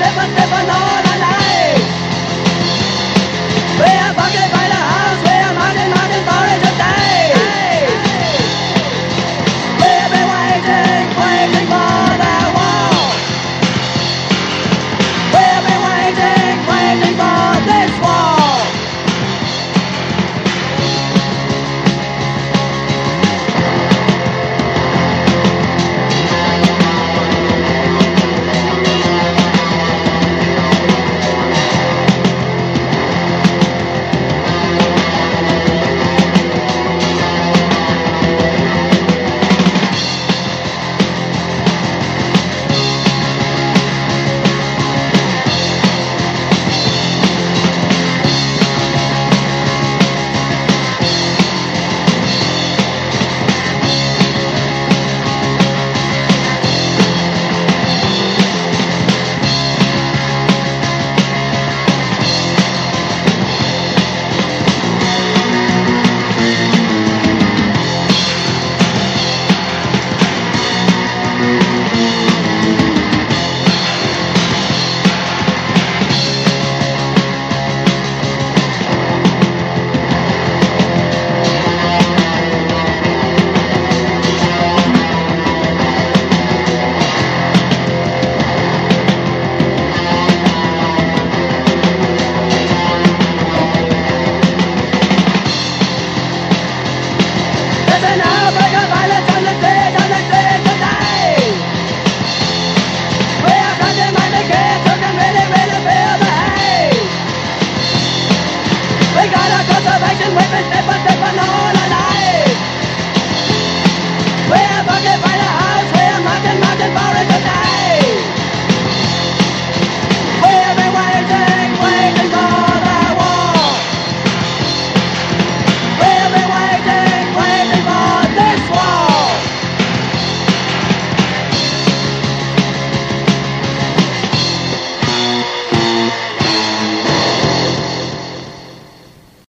never know. heaven